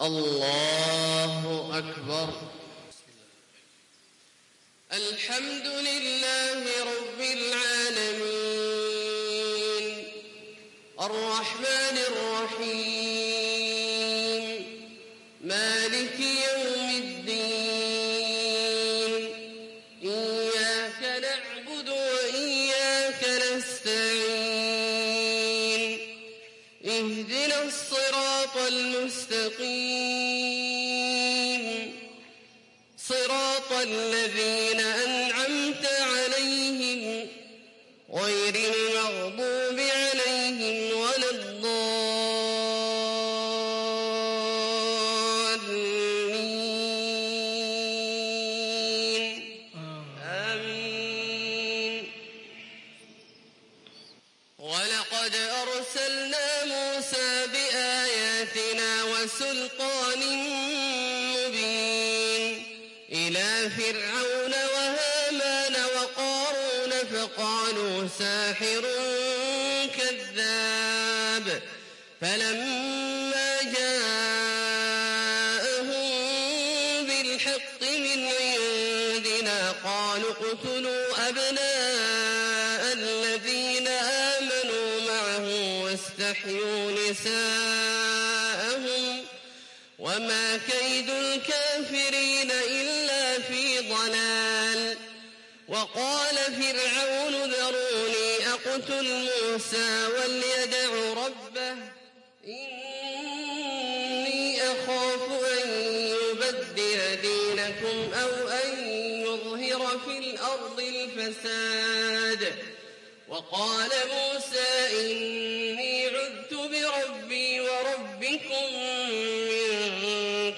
الله أكبر صراط فرعون وهامان وقارون فقالوا ساحر كذاب فلما جاءهم بالحق من عندنا قالوا اقتلوا أبناء الذين آمنوا معه واستحيوا نساءهم وما كيد الكافرين وقال فرعون ذروني أقتل موسى وليدع ربه. إني أخاف أن يبدل دينكم أو أن يظهر في الأرض الفساد. وقال موسى إني عذت بربي وربكم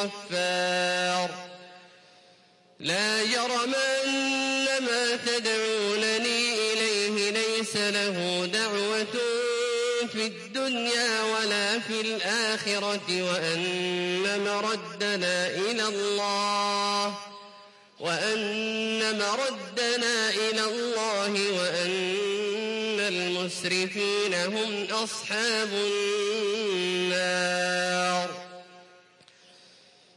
الغفار لا جرم أن ما تدعونني إليه ليس له دعوة في الدنيا ولا في الآخرة وأن مردنا إلى الله وأن مردنا إلى الله وأن المسرفين هم أصحاب النار.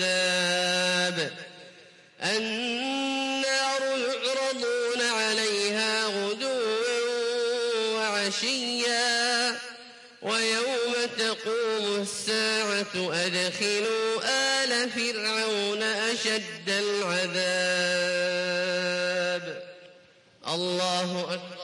العذاب. النار يعرضون عليها غدوا وعشيا. ويوم تقوم الساعة أدخلوا آل فرعون أشد العذاب. الله أكبر.